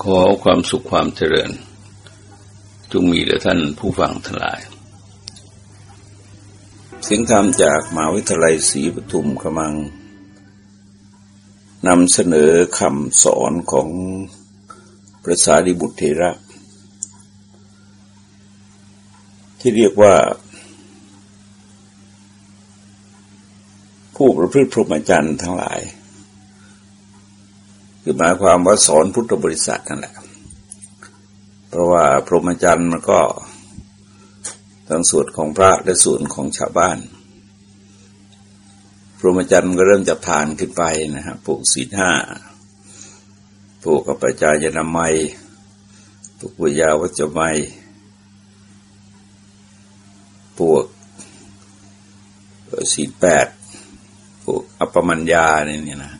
ขอความสุขความเจริญ จงมีแด่ท่านผู้ฟังทั้งหลาย เสียงธรรมจากมหาวิทยาลัยศรีปทุมกำลังนำเสนอคำสอนของพระสารีบุตรเทระ ที่เรียกว่า ผู้ประพฤติพรหมจรรย์ทั้งหลาย คือหมายความว่าสอนพุทธบริษัทนั่นแหละ เพราะว่าพรหมจรรย์มันก็ทั้งส่วนของพระและส่วนของชาวบ้าน พรหมจรรย์ก็เริ่มจะทานขึ้นไปนะฮะปลูกศีลห้าปลูกกับประจายนามัยปลูกวิยาวัจจะไมปลูกศีลแปดปลูกอัปปมัญญาเนี่ยนะ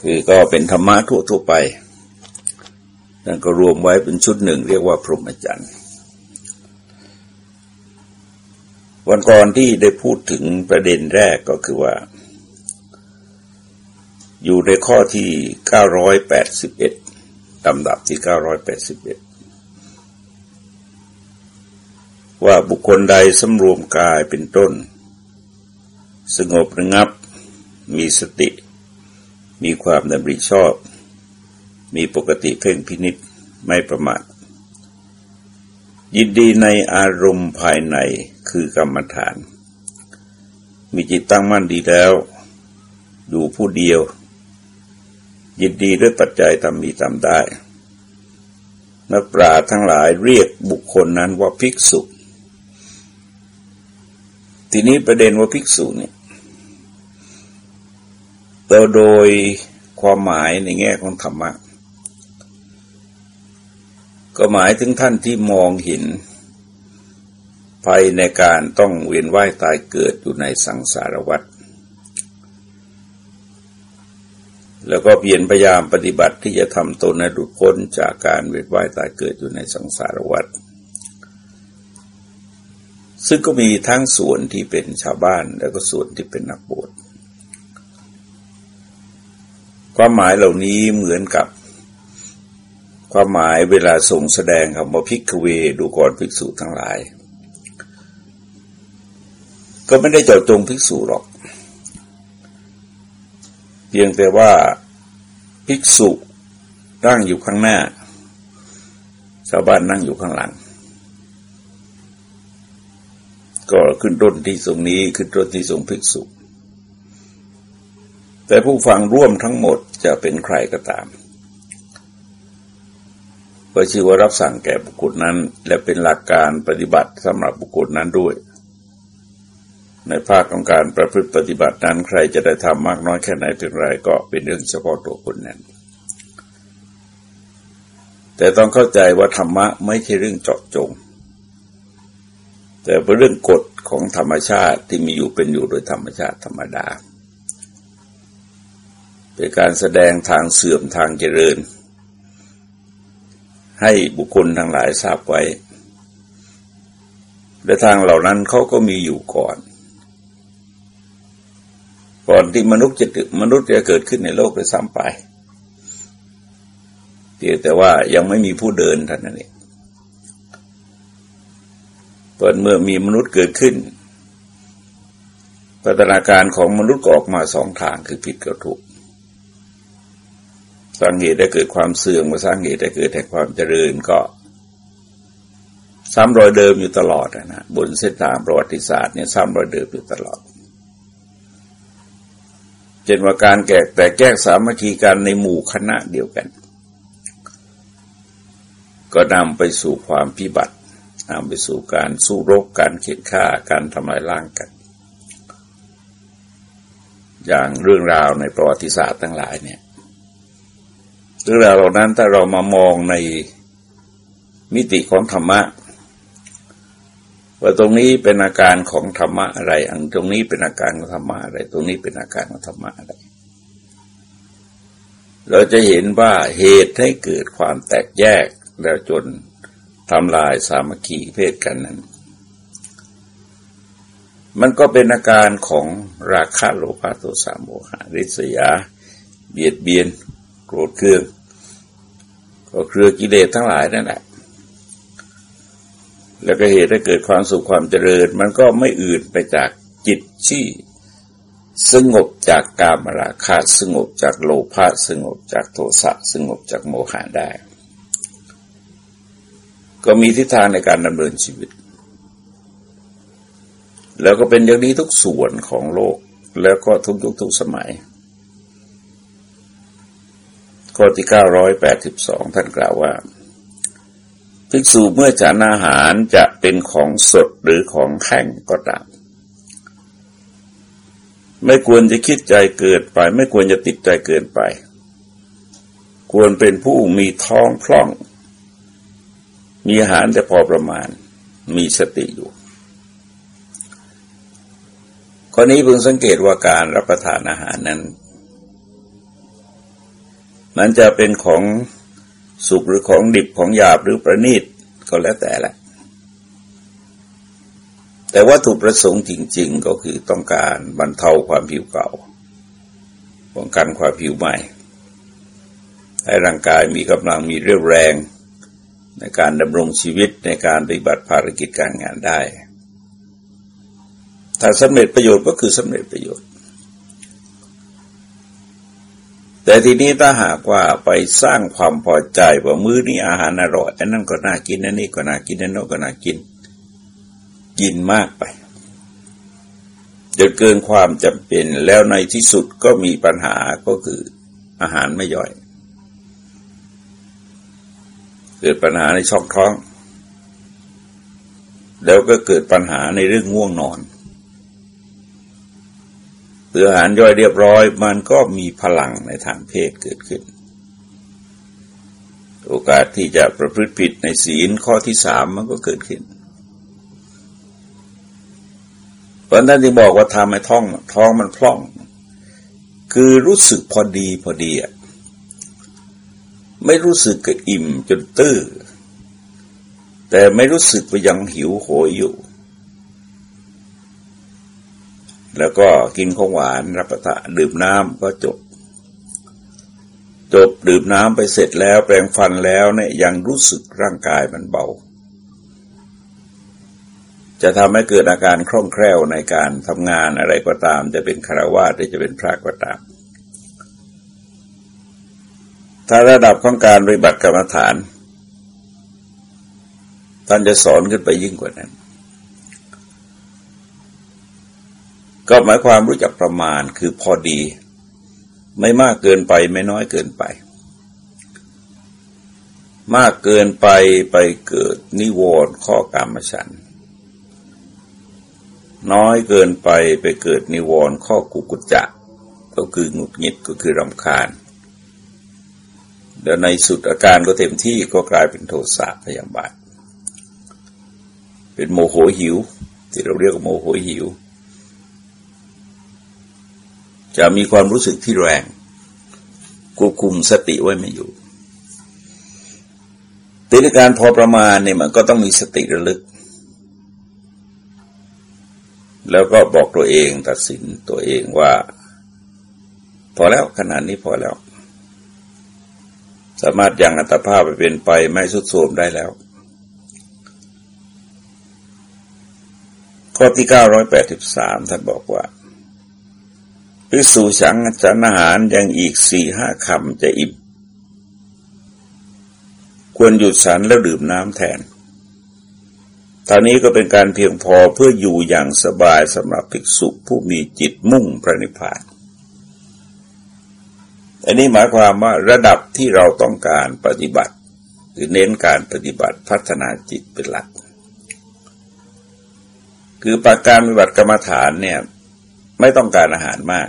คือก็เป็นธรรมะทั่วๆไปนั่นก็รวมไว้เป็นชุดหนึ่งเรียกว่าพรหมจรรย์วันก่อนที่ได้พูดถึงประเด็นแรกก็คือว่า อยู่ในข้อที่ 981ลำดับที่ 981 ว่าบุคคลใดสำรวมกายเป็นต้น สงบระงับมีสติ มีความดำริชอบ มีปกติเพ่งพินิษไม่ประมาทยินดีในอารมณ์ภายในคือกรรมฐาน มีจิตตั้งมั่นดีแล้ว ดูผู้เดียว ยินดีด้วยปัจจัยทำมีทำได้ นักปราชญ์ทั้งหลายเรียกบุคคลนั้นว่าภิกษุ ทีนี้ประเด็นว่าภิกษุเนี่ย โดยความหมายในแง่ของธรรมะ ก็หมายถึงท่านที่มองเห็นภัยในการต้องเวียนว่ายตายเกิดอยู่ในสังสารวัฏแล้วก็เพียรพยายามปฏิบัติที่จะทำตนให้หลุดพ้นจากการเวียนว่ายตายเกิดอยู่ในสังสารวัฏซึ่งก็มีทั้งส่วนที่เป็นชาวบ้านแล้วก็ส่วนที่เป็นนักบวช ความหมายเหล่านี้เหมือนกับ ความหมายเวลาส่งแสดงคำว่าพิกเวดูก่อนภิกษุทั้งหลาย ก็ไม่ได้เจาะจงภิกษุหรอก เพียงแต่ว่าภิกษุนั่งอยู่ข้างหน้า ชาวบ้านนั่งอยู่ข้างหลัง ก็ขึ้นต้นที่ตรงนี้ขึ้นต้นที่ทรงภิกษุ แต่ผู้ฟังร่วมทั้งหมดจะเป็นใครก็ตามก็ชื่อว่ารับสั่งแก่บุคคลนั้น และเป็นหลักการปฏิบัติสำหรับบุคคลนั้นด้วย ในภาคของการประพฤติปฏิบัตินั้นใครจะได้ทำมากน้อยแค่ไหนเพียงไรก็เป็นเรื่องเฉพาะตัวคนนั้น แต่ต้องเข้าใจว่าธรรมะไม่ใช่เรื่องเจาะจง แต่เป็นเรื่องกฎของธรรมชาติที่มีอยู่เป็นอยู่โดยธรรมชาติธรรมดา เป็นการแสดงทางเสื่อมทางเจริญ ให้บุคคลทั้งหลายทราบไว้ และทางเหล่านั้นเขาก็มีอยู่ก่อน ก่อนที่มนุษย์จะมนุษย์จะเกิดขึ้นในโลกไปซ้ำไปเพียงแต่ว่ายังไม่มีผู้เดินท่านนั้นเองตอนเมื่อมีมนุษย์เกิดขึ้น พัฒนาการของมนุษย์ก็ออกมาสองทางคือผิดกับถูก สร้างเหตุได้เกิดความเสื่อมมาสร้างเหตุได้เกิดแห่ความเจริญก็ซ้ำรอยเดิมอยู่ตลอดนะบนเส้นทางประวัติศาสตร์เนี่ยซ้ำรอยเดิมอยู่ตลอดเช่นว่าการแกกแต่แก้สามัคคีกันในหมู่คณะเดียวกัน ก็นำไปสู่ความพิบัตินำไปสู่การสู้รบการเขียนฆ่าการทำลายล้างกัน อย่างเรื่องราวในประวัติศาสตร์ทั้งหลายเนี่ย เรื่องราวเหล่านั้นถ้าเรามามองในมิติของธรรมะว่าตรงนี้เป็นอาการของธรรมะอะไร อันตรงนี้เป็นอาการของธรรมะอะไร ตรงนี้เป็นอาการของธรรมะอะไร เราจะเห็นว่าเหตุให้เกิดความแตกแยกแล้วจนทำลายสามัคคีเพศกันนั้น มันก็เป็นอาการของราคะโลภะโทสะโมหะริษยา เบียดเบียน โกรธเคือง ก็เครือกิเลสทั้งหลายนั่นแหละแล้วก็เหตุให้เกิดความสุขความเจริญ มันก็ไม่อื่นไปจากจิตที่สงบจากกามราคะสงบจากโลภะสงบจากโทสะสงบจากโมหะได้ ก็มีทิศทางในการดำเนินชีวิต แล้วก็เป็นอย่างนี้ทุกส่วนของโลกแล้วก็ทุกยุคทุกสมัย ข้อที่เก้าร้อยแปดสิบสองท่านกล่าวว่า ภิกษุเมื่อฉันอาหารจะเป็นของสดหรือของแข็งก็ตาม ไม่ควรจะคิดใจเกิดไป ไม่ควรจะติดใจเกินไป ควรเป็นผู้มีท้องพล่อง มีอาหารแต่พอประมาณ มีสติอยู่ข้อนี้เพิ่งสังเกตว่าการรับประทานอาหารนั้น มันจะเป็นของสุกหรือของดิบของหยาบหรือประณีตก็แล้วแต่แหละ แต่ว่าถูกประสงค์จริง ๆ ก็คือต้องการบรรเทาความผิวเก่าป้องกันความผิวใหม่ ให้ร่างกายมีกำลังมีเรี่ยวแรง ในการดำรงชีวิตในการปฏิบัติภารกิจการงานได้ ถ้าสำเร็จประโยชน์ก็คือสำเร็จประโยชน์ แต่ทีนี้ถ้าหากว่าไปสร้างความพอใจว่ามื้อนี้อาหารอร่อยอันนั้นก็น่ากินอันนี้ก็น่ากินอันโน้นก็น่ากิน กินมากไปจนเกินความจำเป็นแล้วในที่สุดก็มีปัญหาก็คืออาหารไม่ย่อย เกิดปัญหาในช่องท้อง แล้วก็เกิดปัญหาในเรื่องง่วงนอน เรืออาหารย่อยเรียบร้อย มันก็มีพลังในทางเพศเกิดขึ้น โอกาสที่จะประพฤติผิดในศีลข้อที่สามมันก็เกิดขึ้นเพราะนั้นที่บอกว่าทำให้ท้องท้องมันพล่อง คือรู้สึกพอดีพอดีอะไม่รู้สึกกับอิ่มจนตื้อแต่ไม่รู้สึกว่ายังหิวโหยอยู่ แล้วก็กินของหวานรับประทานดื่มน้ำก็จบ จบดื่มน้ำไปเสร็จแล้วแปรงฟันแล้วเนี่ยยังรู้สึกร่างกายมันเบา จะทำให้เกิดอาการคล่องแคล่วในการทำงานอะไรก็ตาม จะเป็นคารวะหรือจะเป็นพระก็ตามถ้าระดับของการปฏิบัติกรรมฐาน ท่านจะสอนขึ้นไปยิ่งกว่านั้น ก็หมายความรู้จักประมาณคือพอดี ไม่มากเกินไปไม่น้อยเกินไป มากเกินไปไปเกิดนิวรณ์ข้อกรรมฉัน น้อยเกินไปไปเกิดนิวรณ์ข้อกุกุจจะก็คือหงุดหงิดก็คือรำคาญแล้วในสุดอาการก็เต็มที่ก็กลายเป็นโทสะพยาบาท เป็นโมโหหิว ที่เราเรียกว่าโมโหหิว จะมีความรู้สึกที่แรงควบคุมสติไว้ไม่อยู่ติในการพอประมาณเนี่ยมันก็ต้องมีสติระลึก แล้วก็บอกตัวเองตัดสินตัวเองว่า พอแล้วขนาดนี้พอแล้ว สามารถยังอัตภาพไปเป็นไปไม่สุดโทมได้แล้วข้อที่เก้าร้อยแปดสิบสามท่านบอกว่า ภิกษุฉังฉันอาหารยังอีกสี่ห้าคำจะอิ่มควรหยุดฉันแล้วดื่มน้ำแทนท่านี้ก็เป็นการเพียงพอเพื่ออยู่อย่างสบายสำหรับภิกษุผู้มีจิตมุ่งพระนิพพาน อันนี้หมายความว่าระดับที่เราต้องการปฏิบัติคือเน้นการปฏิบัติพัฒนาจิตเป็นหลัก คือปาการปฏิบัติกรรมฐานเนี่ยไม่ต้องการอาหารมาก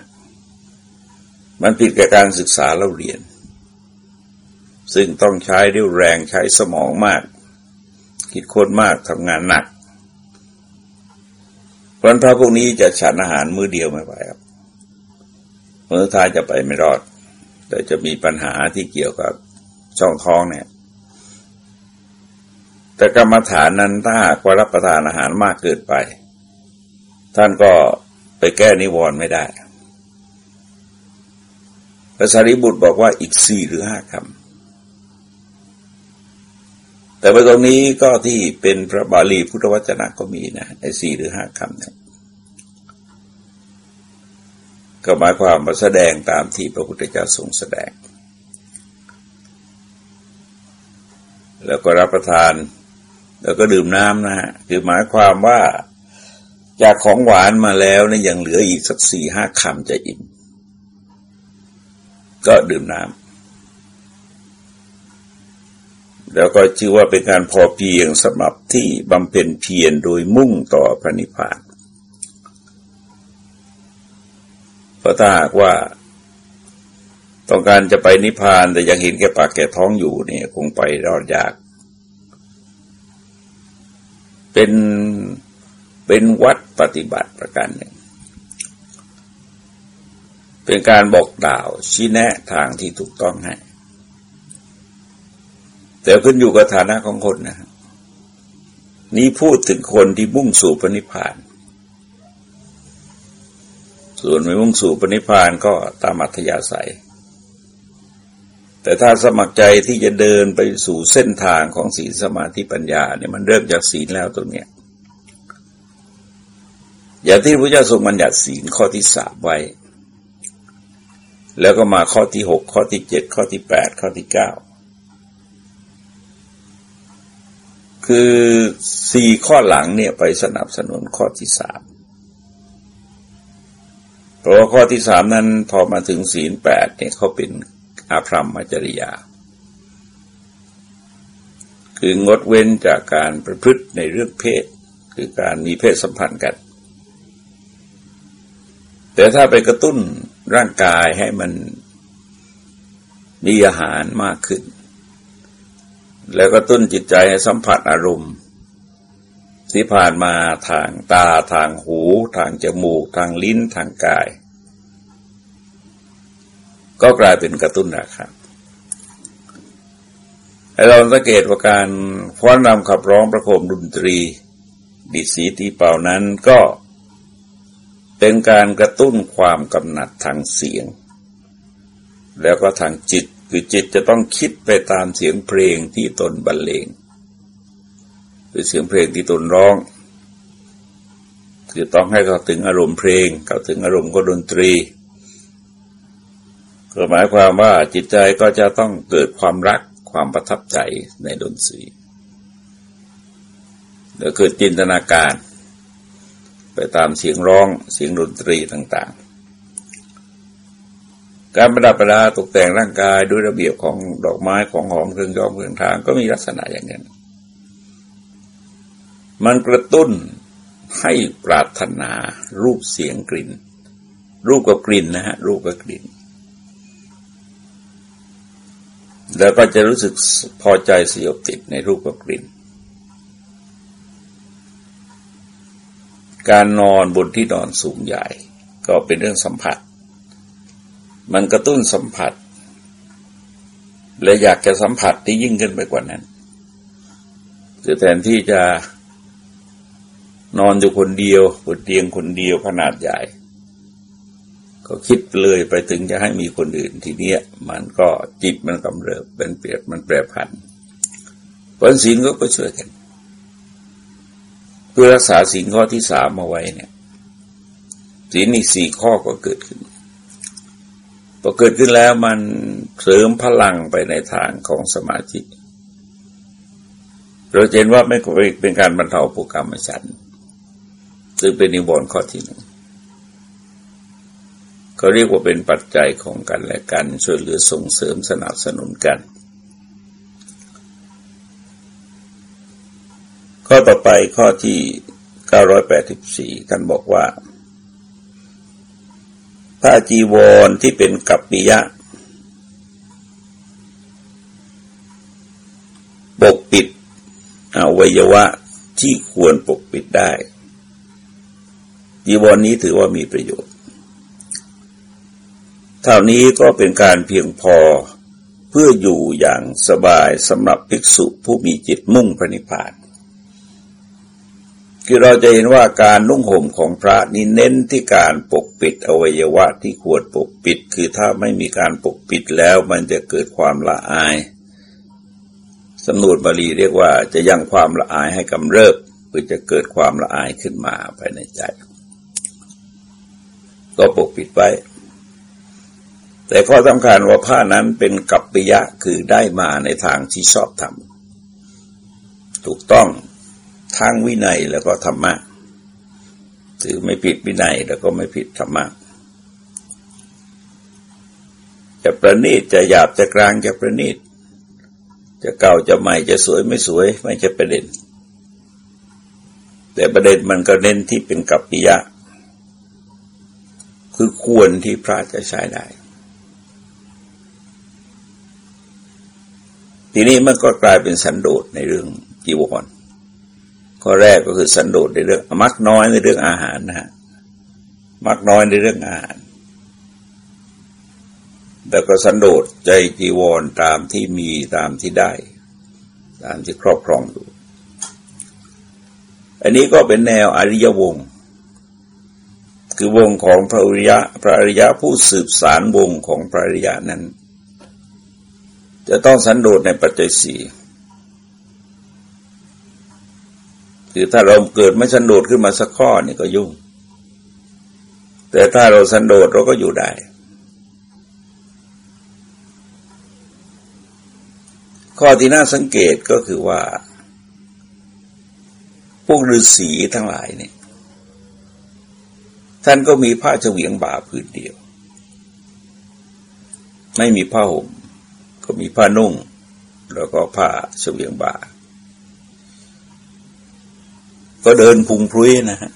มันผิดกับการศึกษาเราเรียน ซึ่งต้องใช้เรี่ยวแรงใช้สมองมาก คิดค้นมากทำงานหนักเพราะพระพวกนี้จะฉันอาหารมื้อเดียวไม่ไหวครับมื้อท้ายจะไปไม่รอด แต่จะมีปัญหาที่เกี่ยวกับช่องท้องเนี่ย แต่กรรมฐานนั้นถ้าหากว่ารับประทานอาหารมากเกินไป ท่านก็ไปแก้นิวรณ์ไม่ได้ พระสารีบุตรบอกว่าอีกสี่หรือห้าคำ แต่ว่าตรงนี้ก็ที่เป็นพระบาลีพุทธวจนะก็มีนะไอ้สี่หรือห้าคำเนี่ยก็หมายความมาแสดงตามที่พระพุทธเจ้าทรงแสดง แล้วก็รับประทาน แล้วก็ดื่มน้ำนะฮะคือหมายความว่าจากของหวานมาแล้วเนี่ยยังเหลืออีกสักสี่ห้าคำจะอิ่ม ก็ดื่มน้ำแล้วก็ชื่อว่าเป็นการพอเพียงสำหรับที่บำเพ็ญเพียรโดยมุ่งต่อพระนิพพานเพราะถ้าหากว่าต้องการจะไปนิพพานแต่ยังเห็นแก่ปากแก่ท้องอยู่เนี่ยคงไปรอดยาก เป็นเป็นวัดปฏิบัติประการหนึ่ง เป็นการบอกดาวชี้แนะทางที่ถูกต้องให้ แต่ขึ้นอยู่กับฐานะของคนนะนี่พูดถึงคนที่มุ่งสู่ปณิพาน ส่วนไม่มุ่งสู่ปณิพานก็ตามอัธยาศัย แต่ถ้าสมัครใจที่จะเดินไปสู่เส้นทางของศีลสมาธิปัญญาเนี่ยมันเริ่มจากศีลแล้วตรงเนี้ยอย่างที่พระเจ้าทรงบัญญัติศีลข้อที่สามไว้ แล้วก็มาข้อที่หกข้อที่เจ็ดข้อที่แปดข้อที่เก้าคือสี่ข้อหลังเนี่ยไปสนับสนุนข้อที่สามเพราะว่าข้อที่สามนั้นพอมาถึงศีลแปดเนี่ยเขาเป็นอาพรมมจริยา คืองดเว้นจากการประพฤติในเรื่องเพศ คือการมีเพศสัมพันธ์กัน แต่ถ้าไปกระตุ้น ร่างกายให้มันมีอาหารมากขึ้น แล้วก็ตุ้นจิตใจให้สัมผัสอารมณ์ที่ผ่านมาทางตาทางหู ทางจมูก ทางลิ้นทางกาย ก็กลายเป็นกระตุ้นราคาให้เราสังเกตว่าการฟ้อนรำขับร้องประโคมดนตรี ดิสีตีเป่านั้นก็ เป็นการกระตุ้นความกำหนัดทางเสียง แล้วก็ทางจิตคือจิตจะต้องคิดไปตามเสียงเพลงที่ตนบรรเลงคือเสียงเพลงที่ตนร้อง คือต้องให้เขาถึงอารมณ์เพลงเขาถึงอารมณ์ก็ดนตรีก็หมายความว่าจิตใจก็จะต้องเกิดความรักความประทับใจในดนตรีแล้วเกิดจินตนาการ ไปตามเสียงร้องเสียงดนตรีต่างๆ การประดับประดาตกแต่งร่างกายด้วยระเบียบของดอกไม้ของหอมเครื่องย้อมเครื่องทางก็มีลักษณะอย่างนั้น มันกระตุ้นให้ปรารถนารูปเสียงกลิ่น รูปกับกลิ่นนะฮะรูปกับกลิ่น แล้วก็จะรู้สึกพอใจสยบติดในรูปกับกลิ่น การนอนบนที่นอนสูงใหญ่ ก็เป็นเรื่องสัมผัส มันกระตุ้นสัมผัส และอยากจะสัมผัสที่ยิ่งขึ้นไปกว่านั้นคือแทนที่จะนอนอยู่คนเดียวบนเตียงคนเดียวขนาดใหญ่ ก็คิดเลยไปถึงจะให้มีคนอื่นทีเนี้ย มันก็จิตมันกำเริบเป็นเปรียบมันแปรผันผลศีลก็ก็ช่วยกัน พื่อรักษาสิ่งข้อที่สามมาไว้เนี่ยสิ่งอีกสี่ข้อก็เกิดขึ้นพอเกิดขึ้นแล้วมันเสริมพลังไปในทางของสมาธิเราเห็นว่าไม่เป็นการบรรเทาภูกรรมฉันซึ่งเป็นนิวรณ์ข้อที่หนึ่งเขาเรียกว่าเป็นปัจจัยของกันและกัน ช่วยเหลือส่งเสริมสนับสนุนกัน ข้อต่อไปข้อที่ 984 ท่านบอกว่าผ้าจีวรที่เป็นกัปปิยะ ปกปิดอวัยวะที่ควรปกปิดได้ จีวรนนี้ถือว่ามีประโยชน์ เท่านี้ก็เป็นการเพียงพอเพื่ออยู่อย่างสบายสำหรับภิกษุผู้มีจิตมุ่งพระนิพพาน คือเราจะเห็นว่าการนุ่งห่มของพระนี่เน้นที่การปกปิดอวัยวะที่ควรปกปิด คือถ้าไม่มีการปกปิดแล้วมันจะเกิดความละอายสำนวนบาลีเรียกว่าจะยังความละอายให้กำเริบเพื่อจะเกิดความละอายขึ้นมาภายในใจ ก็ปกปิดไว้ แต่ข้อสำคัญว่าผ้านั้นเป็นกัปปิยะคือได้มาในทางที่ชอบทำถูกต้อง ทางวินัยแล้วก็ธรรมะถือไม่ผิดวินัยแล้วก็ไม่ผิดธรรมะจะประณีตจะหยาบจะกลางจะประณีต จะเก่าจะใหม่จะสวยไม่สวย ไม่จะประเด็น แต่ประเด็นมันก็เน้นที่เป็นกัปปิยะ คือควรที่พระจะใช้ได้ ทีนี้มันก็กลายเป็นสันโดษในเรื่องจีวร ข้อแรกก็คือสันโดษในเรื่องมักน้อยในเรื่องอาหารนะฮะมักน้อยในเรื่องอาหารแต่ก็สันโดษใจจีวรตามที่มีตามที่ได้ ตามที่ครอบครองอยู่ อันนี้ก็เป็นแนวอริยวง คือวงของพระอริยะ พระอริยะผู้สืบสารวงของพระอริยะนั้น จะต้องสันโดษในปัจจัยสี่ คือถ้าเราเกิดไม่สันโดษขึ้นมาสักข้อนี่ก็ยุ่ง แต่ถ้าเราสันโดษเราก็อยู่ได้ข้อที่น่าสังเกตก็คือว่า พวกฤาษีทั้งหลายเนี่ย ท่านก็มีผ้าเฉวียงบ่าพื้นเดียว ไม่มีผ้าห่มก็มีผ้านุ่ง แล้วก็ผ้าเฉวียงบ่า ก็เดินพุงพลุยนะฮะ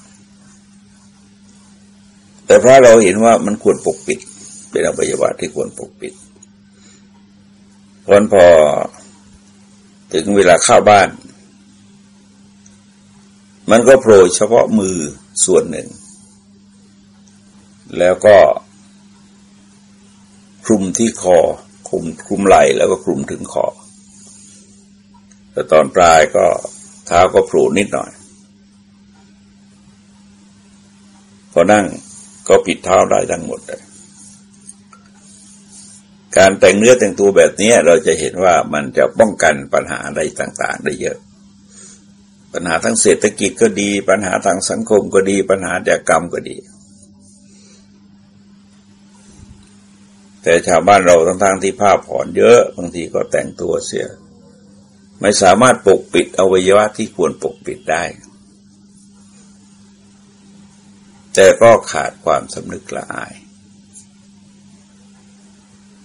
แต่พระเราเห็นว่ามันควรปกปิด เป็นอวัยวะที่ควรปกปิดพราะพอถึงเวลาเข้าบ้าน มันก็โผล่เฉพาะมือส่วนหนึ่ง แล้วก็คลุมที่คอคลุมคลุมไหล่แล้วก็คลุมถึงคอแต่ตอนปลายก็เท้าก็โผล่นิดหน่อย พอนั่งก็ปิดเท้าได้ทั้งหมดเลยการแต่งเนื้อแต่งตัวแบบนี้เราจะเห็นว่ามันจะป้องกันปัญหาอะไรต่าง ๆ ได้เยอะ ปัญหาทั้งเศรษฐกิจก็ดี ปัญหาทางสังคมก็ดี ปัญหาเดียกรรมก็ดี แต่ชาวบ้านเราทั้งๆที่ผ้าผ่อนเยอะ บางทีก็แต่งตัวเสีย ไม่สามารถปกปิดอวัยวะที่ควรปกปิดได้ แต่ก็ขาดความสำนึกละอาย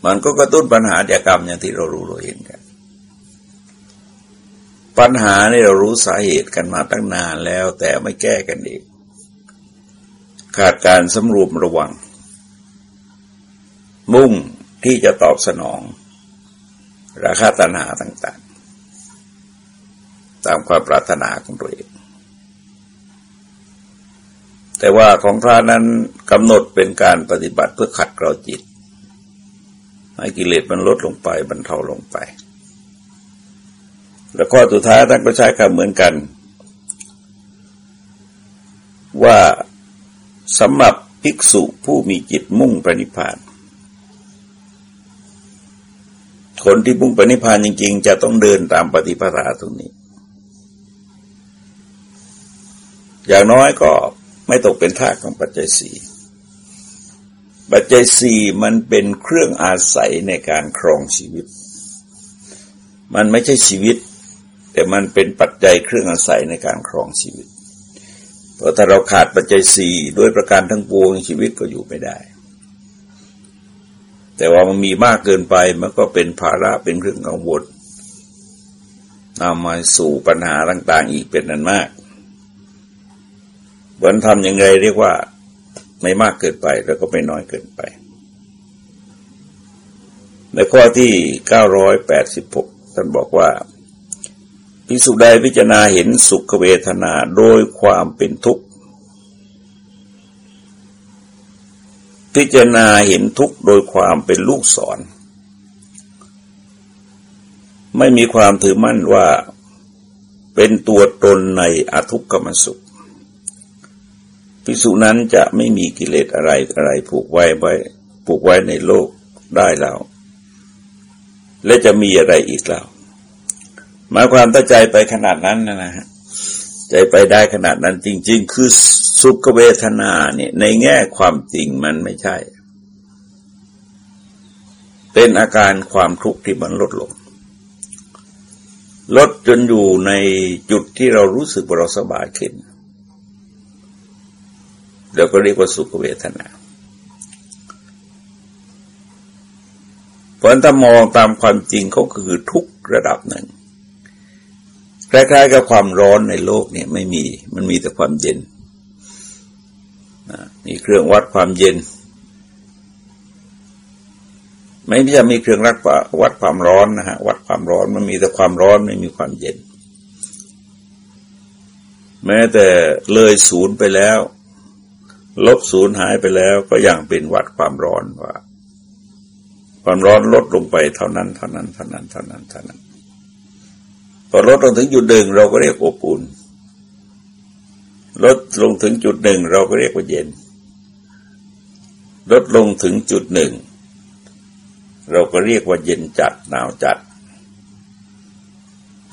มันก็กระตุ้นปัญหาเดียกรรมอย่างที่เรารู้เราเห็นกัน ปัญหานี่เรารู้สาเหตุกันมาตั้งนานแล้ว แต่ไม่แก้กันเองขาดการสำรวมระวัง มุ่งที่จะตอบสนอง ราคาตัณหาต่างๆ ตามความปรารถนาของตัวเอง แต่ว่าของพระนั้นกำหนดเป็นการปฏิบัติเพื่อขัดเกลาจิต ให้กิเลสมันลดลงไปบรรเทาลงไป แล้วข้อสุดท้ายท่านก็ใช้คำเหมือนกัน ว่าสำหรับภิกษุผู้มีจิตมุ่งปณิพานคนที่มุ่งปณิพานจริง ๆ จะต้องเดินตามปฏิปทาตรงนี้ อย่างน้อยก็ ไม่ตกเป็นท่าของปัจจัยสี่ปัจจัยสี่มันเป็นเครื่องอาศัยในการครองชีวิต มันไม่ใช่ชีวิต แต่มันเป็นปัจจัยเครื่องอาศัยในการครองชีวิต เพราะถ้าเราขาดปัจจัยสี่ด้วยประการทั้งปวงชีวิตก็อยู่ไม่ได้ แต่ว่ามันมีมากเกินไปมันก็เป็นภาระเป็นเครื่องกังวลนำมาสู่ปัญหาต่าง ๆ อีกเป็นนันมาก บนทำอย่างไรเรียกว่าไม่มากเกินไปแล้วก็ไม่น้อยเกินไป ในข้อที่ 986 ท่านบอกว่าพิสุใดพิจารณาเห็นสุขเวทนาโดยความเป็นทุกข์ พิจารณาเห็นทุกข์โดยความเป็นลูกศร ไม่มีความถือมั่นว่าเป็นตัวตนในอทุกขมสุข ภิกษุนั้นจะไม่มีกิเลสอะไรอะไรผูกไว้ไว้ผูกไว้ในโลกได้แล้ว และจะมีอะไรอีกแล้วหมายความตั้งใจไปขนาดนั้นนะฮะใจไปได้ขนาดนั้นจริง ๆ คือสุขเวทนาเนี่ยในแง่ความจริงมันไม่ใช่ เป็นอาการความทุกข์ที่มันลดลง ลดจนอยู่ในจุดที่เรารู้สึกว่าเราสบายขึ้น เดี๋ยวก็เรียกว่าสุขเวทนาเพราะถ้ามองตามความจริงเขาคือทุกระดับหนึ่งคล้ายๆกับความร้อนในโลกเนี่ยไม่มีมันมีแต่ความเย็นมีเครื่องวัดความเย็น ไม่ใช่มีเครื่องรักวัดความร้อนนะฮะวัดความร้อนมันมีแต่ความร้อนไม่มีความเย็น แม้แต่เลยศูนย์ไปแล้ว ลบศูนย์หายไปแล้วก็ยังเป็นวัดความร้อนว่า ความร้อนลดลงไปเท่านั้นเท่านั้นเท่านั้นเท่านั้นเท่านั้นพอลดลงถึงจุดหนึ่งเราก็เรียกอบอุ่นลดลงถึงจุดหนึ่งเราก็เรียกว่าเย็น ลดลงถึงจุดหนึ่งเราก็เรียกว่าเย็นจัดหนาวจัด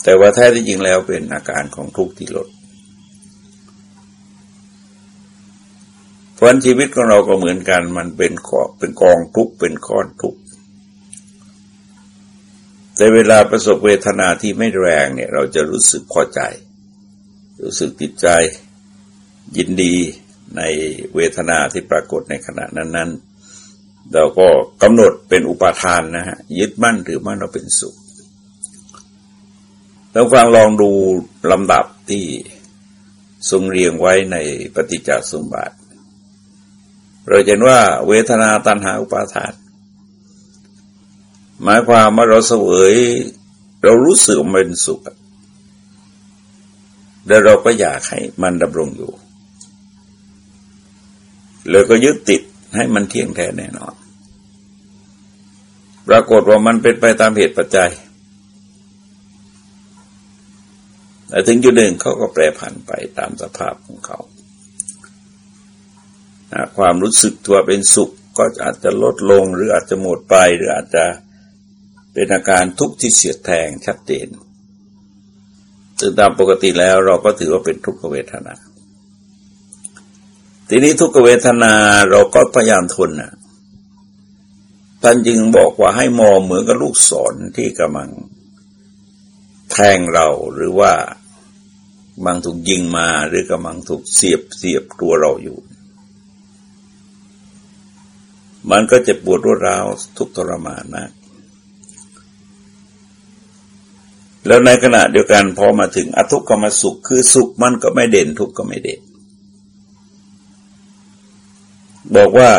แต่ว่าแท้ที่จริงแล้วเป็นอาการของทุกข์ที่ลดเพ ราะชีวิตของเราก็เหมือนกัน มันเป็นขอเป็นกองทุกข์เป็นก้อนทุกข์แต่เวลาประสบเวทนาที่ไม่แรงเนี่ย เราจะรู้สึกพอใจ รู้สึกติดใจ ยินดีในเวทนาที่ปรากฏในขณะนั้น ๆ เราก็กำหนดเป็นอุปาทานนะฮะยึดมั่นถือมั่นเราเป็นสุขเราฟังลองดูลำดับที่ทรงเรียงไว้ในปฏิจจสมบัติ เราเห็นว่าเวทนาตัณหาอุปาทาน หมายความว่าเราเสวย เรารู้สึกมันเป็นสุขแล้วเราก็อยากให้มันดำรงอยู่เลยก็ยึดติดให้มันเที่ยงแท้แน่นอน ปรากฏว่ามันเป็นไปตามเหตุปัจจัยแต่ถึงจุดหนึ่งเขาก็แปรผันไปตามสภาพของเขา ความรู้สึกตัวเป็นสุขก็อาจจะลดลงหรืออาจจะหมดไปหรืออาจจะเป็นอาการทุกข์ที่เสียดแทงชัดเจนซึ่งตามปกติแล้วเราก็ถือว่าเป็นทุกขเวทนา ทีนี้ทุกขเวทนาเราก็พยายามทนนะท่านจึงบอกว่าให้มองเหมือนกับลูกศรที่กำลังแทงเราหรือว่าบางถูกยิงมาหรือกำลังถูกเสียบเสียบตัวเราอยู่ มันก็จะปวดรวดร้าวทุกทรมานมากแล้วในขณะเดียวกันพอมาถึงอทุกขมสุข คือสุขมันก็ไม่เด่นทุกข์ก็ไม่เด่น บอกว่า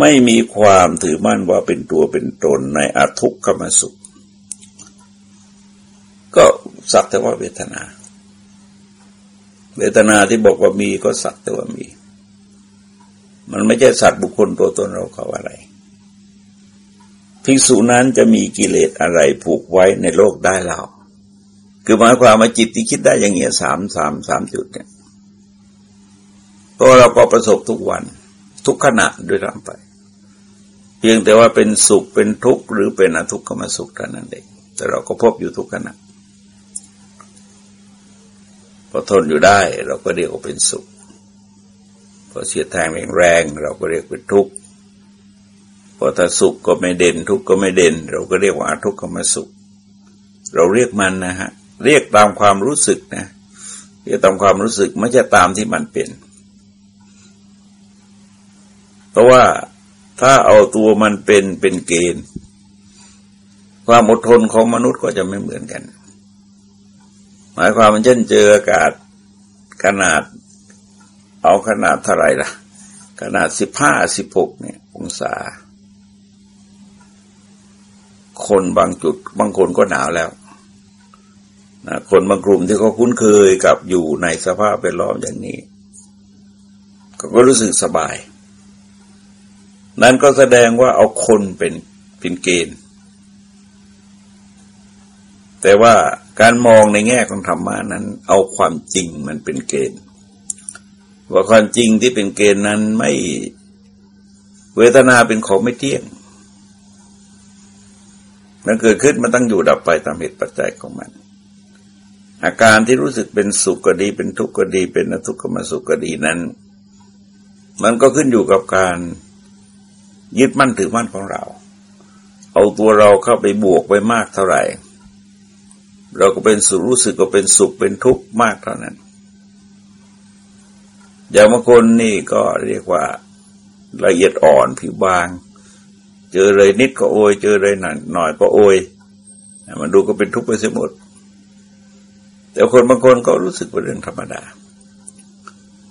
ไม่มีความถือมั่นว่าเป็นตัวเป็นตนในอทุกขมสุข ก็สักแต่ว่าเวทนา เวทนาที่บอกว่ามีก็สักแต่ว่ามี มันไม่ใช่สัตว์บุคคลตัวตนเราเขาอะไร ภิกษุนั้นจะมีกิเลสอะไรผูกไว้ในโลกได้เล่าคือหมายความว่าจิตที่คิดได้อย่างเงี้ยสามสามสามจุดเนี่ยก็เราก็ประสบทุกวัน ทุกขณะด้วยทั้งไป เพียงแต่ว่าเป็นสุขเป็นทุกข์หรือเป็นอทุกขมสุขเท่านั้นเองแต่เราก็พบอยู่ทุกขณะพอทนอยู่ได้เราก็เรียกว่าเป็นสุข พอเสียแทงแรงๆเราก็เรียกเป็นทุกข์พอถ้าสุขก็ไม่เด่นทุกข์ก็ไม่เด่น เราก็เรียกว่าทุกข์ก็มาสุข เราเรียกมันนะฮะเรียกตามความรู้สึกนะเรียกตามความรู้สึกไม่ใช่ตามที่มันเป็น เพราะว่าถ้าเอาตัวมันเป็นเป็นเกณฑ์ ความอดทนของมนุษย์ก็จะไม่เหมือนกัน หมายความมันเช่นเจออากาศขนาด เอาขนาดเท่าไรล่ะ ขนาดสิบห้าสิบหกเนี่ย องศา คนบางจุดบางคนก็หนาวแล้วนะคนบางกลุ่มที่เขาคุ้นเคยกับอยู่ในสภาพเป็นล้อมอย่างนี้เขาก็รู้สึกสบาย นั่นก็แสดงว่าเอาคนเป็นเป็นเกณฑ์ แต่ว่าการมองในแง่ของธรรมานั้น เอาความจริงมันเป็นเกณฑ์ ว่าความจริงที่เป็นเกณฑ์นั้นไม่เวทนาเป็นของไม่เที่ยง มันเกิดขึ้นมันตั้งอยู่ดับไปตามเหตุปัจจัยของมัน อาการที่รู้สึกเป็นสุขก็ดี เป็นทุกข์ก็ดี เป็นอทุกขมสุขก็ดีนั้น มันก็ขึ้นอยู่กับการยึดมั่นถือมั่นของเรา เอาตัวเราเข้าไปบวกไปมากเท่าไหร่ เราก็เป็นสุขรู้สึกก็เป็นสุขเป็นทุกข์มากเท่านั้น อย่างบางคนนี่ก็เรียกว่าละเอียดอ่อนผิวบาง เจอเลยนิดก็โอย เจอเลยหน่อยหน่อยก็โอยมันดูก็เป็นทุกข์ไปเสียหมด แต่คนบางคนก็รู้สึกเป็นเรื่องธรรมดา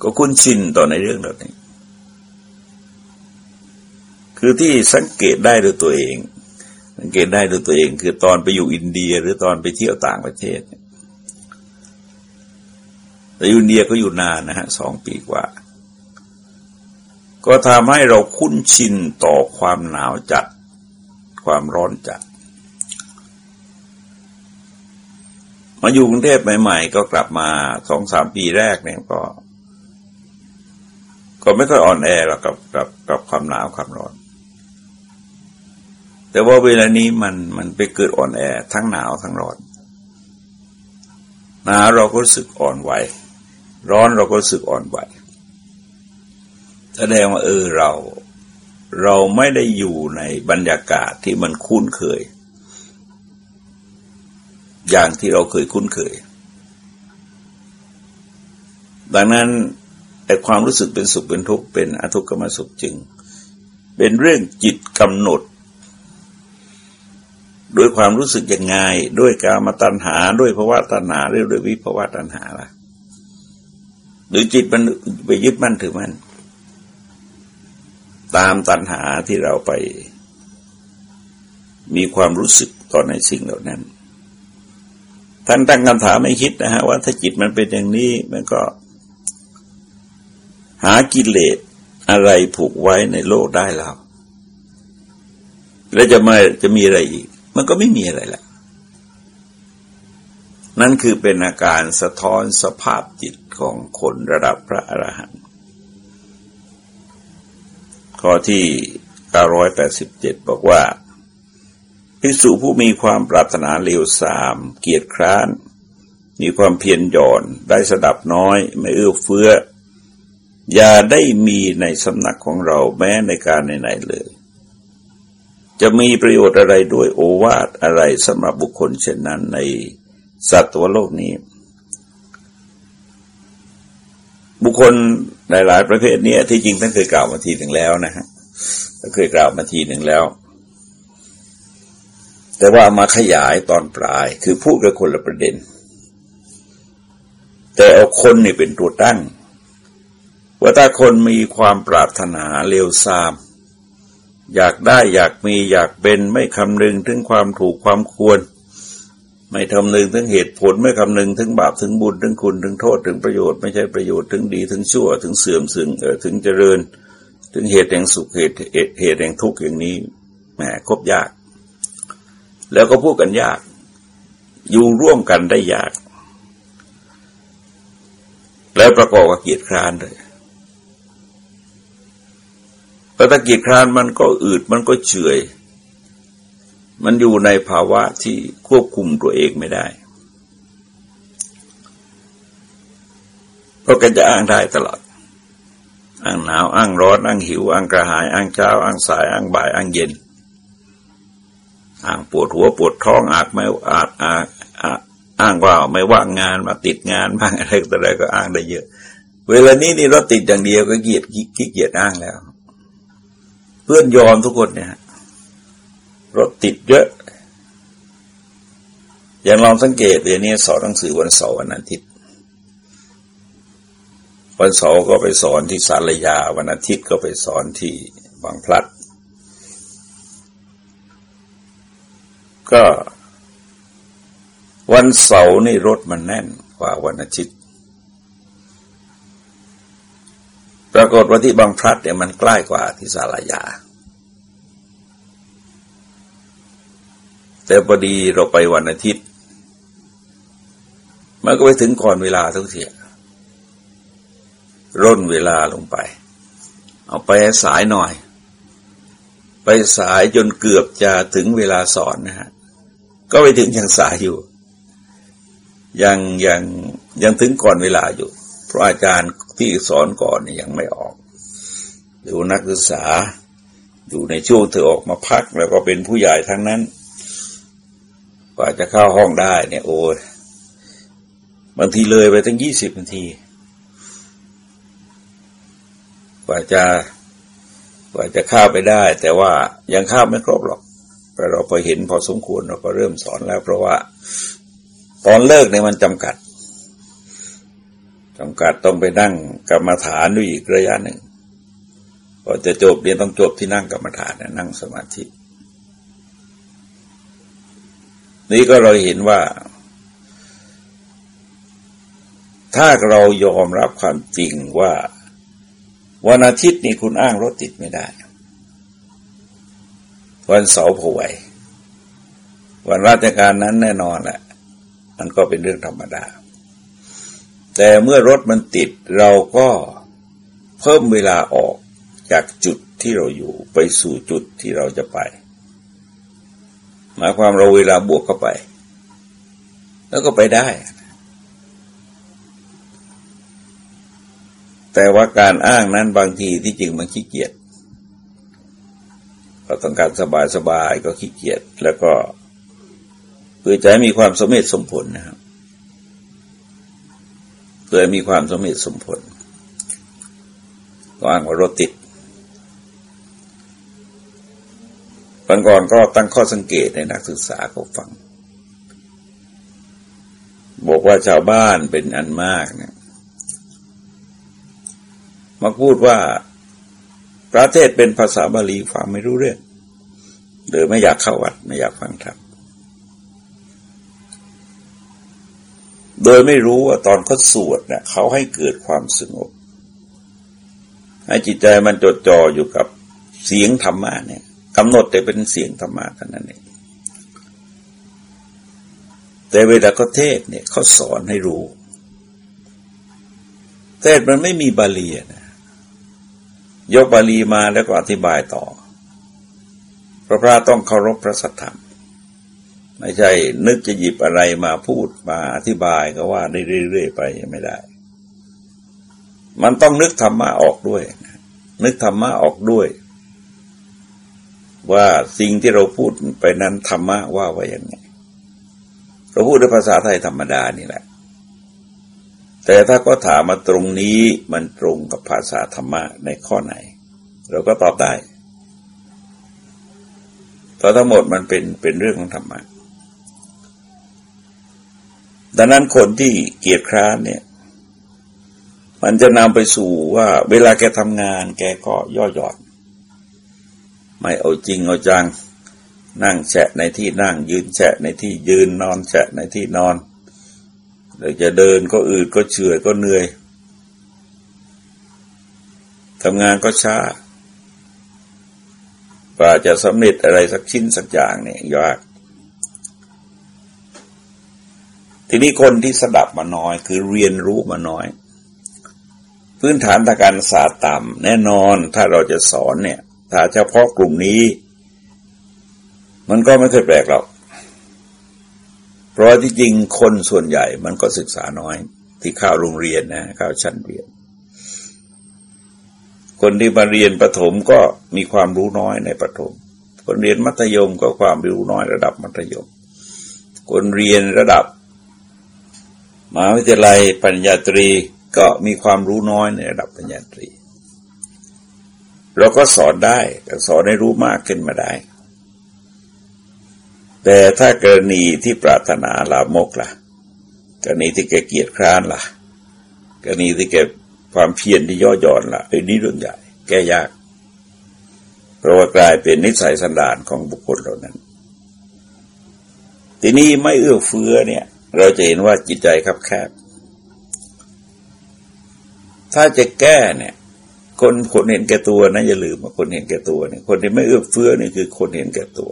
ก็คุ้นชินต่อในเรื่องเหล่านี้ คือที่สังเกตได้ด้วยตัวเอง สังเกตได้ด้วยตัวเอง คือตอนไปอยู่อินเดีย หรือตอนไปเที่ยวต่างประเทศ แต่อินเดียก็อยู่นานนะฮะสองปีกว่า ก็ทำให้เราคุ้นชินต่อความหนาวจัด ความร้อนจัด มาอยู่กรุงเทพใหม่ๆ ก็กลับมาสองสามปีแรกเนี่ยก็ ก็ไม่ค่อยอ่อนแอหรอกกับกับกับความหนาวความร้อน แต่ว่าเวลานี้มันมันไปเกิดอ่อนแอทั้งหนาวทั้งร้อนหนาวเราก็รู้สึกอ่อนไหว ร้อนเราก็รู้สึกอ่อนไหวแสดงว่าเออเราเราไม่ได้อยู่ในบรรยากาศที่มันคุ้นเคย อย่างที่เราเคยคุ้นเคย ดังนั้นไอ้ความรู้สึกเป็นสุขเป็นทุกข์เป็นอทุกขมสุขจึง เป็นเรื่องจิตกำหนดด้วยความรู้สึกยังไง ด้วยการมาตัณหา ด้วยภาวะตัณหาหรือด้วยวิภาวะตัณหาล่ะ รือจิตมันไปยึดมั่นถือมั่นตามตัณหาที่เราไป มีความรู้สึกต่อในสิ่งเหล่านั้น ท่านตั้งคำถามไม่คิดนะฮะว่าถ้าจิตมันเป็นอย่างนี้มันก็ หากิเลสอะไรผูกไว้ในโลกได้แล้วแล้วจะมาจะมีอะไรอีก มันก็ไม่มีอะไรละ นั่นคือเป็นอาการสะท้อนสภาพจิตของคนระดับพระอรหันต์ข้อที่ 987 บอกว่าภิกษุผู้มีความปรารถนาเลวสามเกียรติคร้าน มีความเพียรหย่อนได้สดับน้อย ไม่เอื้อเฟื้อ อย่าได้มีในสำนักของเราแม้ในการไหนๆเลย จะมีประโยชน์อะไรด้วยโอวาทอะไรสำหรับบุคคลเช่นนั้นใน สัตว์โลกนี้ บุคคลหลาย ๆ ประเภทนี้ที่จริงท่านเคยกล่าวมาทีหนึ่งแล้วนะฮะเคยกล่าวมาทีหนึ่งแล้ว แต่ว่ามาขยายตอนปลาย คือพูดกับคนละประเด็น แต่เอาคนนี่เป็นตัวตั้ง ว่าถ้าคนมีความปรารถนาเลวทรามอยากได้อยากมีอยากเป็นไม่คำนึงถึงความถูกความควร ไม่คำนึงถึงเหตุผลไม่คำนึงถึงบาปถึงบุญถึงคุณถึงโทษถึงประโยชน์ไม่ใช่ประโยชน์ถึงดีถึงชั่วถึงเสื่อมสึงเออถึงเจริญ ถึงเหตุแห่งสุขเหตุเหตุแห่งทุกข์อย่างนี้แหมคบยาก แล้วก็พูดกันยาก อยู่ร่วมกันได้ยาก แล้วประกอบกับเกียรติคร้านเลยพระตะเกียรติคร้านมันก็อืดมันก็เฉย มันอยู่ในภาวะที่ควบคุมตัวเองไม่ได้เพราะกันจะอ้างได้ตลอด อ้างหนาว อ้างร้อน อ้างหิว อ้างกระหาย อ้างเช้า อ้างสาย อ้างบ่าย อ้างเย็น อ้างปวดหัวปวดท้องอากไม่อาจอาอ้างว่าไม่ว่างงานมาติดงานบ้างอะไรต่ออะไรก็อ้างได้เยอะ เวลานี้นี่รถติดอย่างเดียวก็เกียดขี้เกียจอ้างแล้ว เพื่อนยอมทุกคนเนี่ย รถติดเยอะ อย่างลองสังเกตเดี๋ยวนี้สอนหนังสือวันเสาร์วันอาทิตย์ วันเสาร์ก็ไปสอนที่สารยา วันอาทิตย์ก็ไปสอนที่บางพลัด ก็วันเสาร์นี่รถมันแน่นกว่าวันอาทิตย์ ปรากฏว่าที่บางพลัดเนี่ยมันใกล้กว่าที่สารยา แต่พอดีเราไปวันอาทิตย์ มันก็ไปถึงก่อนเวลาทุกทีร่นเวลาลงไป เอาไปสายหน่อย ไปสายจนเกือบจะถึงเวลาสอนนะฮะ ก็ไปถึงยังสายอยู่ ยังยังยังถึงก่อนเวลาอยู่ เพราะอาจารย์ที่สอนก่อนนี่ยังไม่ออกอยู่นักศึกษาอยู่ในช่วงเธอออกมาพักแล้วก็เป็นผู้ใหญ่ทั้งนั้น กว่าจะเข้าห้องได้เนี่ยโอ้ยบางทีเลยไปตั้งยี่สิบนาที กว่าจะกว่าจะเข้าไปได้ แต่ว่ายังเข้าไม่ครบหรอกแต่เราพอเห็นพอสมควรเราก็เริ่มสอนแล้ว เพราะว่าตอนเลิกเนี่ยมันจำกัดจำกัดต้องไปนั่งกรรมฐานด้วยอีกระยะหนึ่งพอจะจบเรียนต้องจบที่นั่งกรรมฐานนั่งสมาธิ นี่ก็เราเห็นว่า ถ้าเรายอมรับความจริงว่าวันอาทิตย์นี่คุณอ้างรถติดไม่ได้ วันเสาร์ผวไหววันราชการนั้นแน่นอนแหละ มันก็เป็นเรื่องธรรมดา แต่เมื่อรถมันติดเราก็เพิ่มเวลาออกจากจุดที่เราอยู่ไปสู่จุดที่เราจะไป หมายความเราเวลาบวกเข้าไป แล้วก็ไปได้ แต่ว่าการอ้างนั้นบางทีที่จริงมันขี้เกียจก็ต้องการสบายสบายก็ขี้เกียจแล้วก็เพื่อจะมีความสมเหตุสมผลนะครับเพื่อมีความสมเหตุสมผลก็อ้างว่ารถติด ปังก่อนก็ตั้งข้อสังเกตในนักศึกษาเขาฟัง บอกว่าชาวบ้านเป็นอันมากเนี่ยมาพูดว่าประเทศเป็นภาษาบาลีฟังไม่รู้เรื่องหรือไม่อยากเข้าวัดไม่อยากฟังธรรมโดยไม่รู้ว่าตอนเขาสวดเนี่ยเขาให้เกิดความสงบให้จิตใจมันจดจ่ออยู่กับเสียงธรรมะเนี่ย กำหนดแต่เป็นเสียงธรรมะเท่านั้นเองแต่เวลาเขาเทศเนี่ยเขาสอนให้รู้ เทศมันไม่มีบาลีนะยกบาลีมาแล้วก็อธิบายต่อ พระพระต้องเคารพพระสัทธรรม ไม่ใช่นึกจะหยิบอะไรมาพูดมาอธิบายก็ว่าได้เรื่อยๆไปไม่ได้ มันต้องนึกธรรมะออกด้วย นึกธรรมะออกด้วย ว่าสิ่งที่เราพูดไปนั้นธรรมะว่าไว้ยังไงเราพูดด้วยภาษาไทยธรรมดานี่แหละ แต่ถ้าก็ถามมาตรงนี้มันตรงกับภาษาธรรมะในข้อไหน เราก็ตอบได้เพราะทั้งหมดมันเป็นเป็นเรื่องของธรรมะ ดังนั้นคนที่เกียจคร้านเนี่ย มันจะนำไปสู่ว่าเวลาแกทำงาน แกก็ย่อหย่อน ไม่เอาจริงเอาจัง นั่งแฉะในที่นั่ง ยืนแฉะในที่ยืนนอนแฉะในที่นอนหรือจะเดินก็อืดก็เฉื่อยก็เหนื่อยทำงานก็ช้ากว่าจะสำเร็จอะไรสักชิ้นสักอย่างเนี่ยยาก ทีนี้คนที่สดับมาน้อย คือเรียนรู้มาน้อย พื้นฐานทางการศาสตร์ต่ำแน่นอนถ้าเราจะสอนเนี่ย ถ้าเฉพาะกลุ่มนี้ มันก็ไม่เคยแปลกหรอกเพราะที่จริงคนส่วนใหญ่มันก็ศึกษาน้อย ที่เข้าโรงเรียนนะเข้าชั้นเรียน คนที่มาเรียนประถมก็มีความรู้น้อยในประถม คนเรียนมัธยมก็ความรู้น้อยระดับมัธยม คนเรียนระดับมหาวิทยาลัยปัญญาตรีก็มีความรู้น้อยในระดับปัญญาตรี เราก็สอนได้สอนให้รู้มากขึ้นมาได้ แต่ถ้ากรณีที่ปรารถนาลามกละ่ะ กรณีที่แกเกียจคร้านละ่ะ กรณีที่แกความเพียรที่ย่อหย่อนละ่ะไอ้นี่เรื่องใหญ่แก้ยาก เพราะว่ากลายเป็นนิสัยสันดานของบุคคลเหล่านั้น ทีนี้ไม่เอื้อเฟื้อเนี่ย เราจะเห็นว่าจิตใจคับแคบ ถ้าจะแก้เนี่ย คนคนเห็นแก่ตัวนะอย่าลืมว่าคนเห็นแก่ตัวเนี่ยคนที่ไม่เอื้อเฟื้อเนี่ยคือคนเห็นแก่ตัว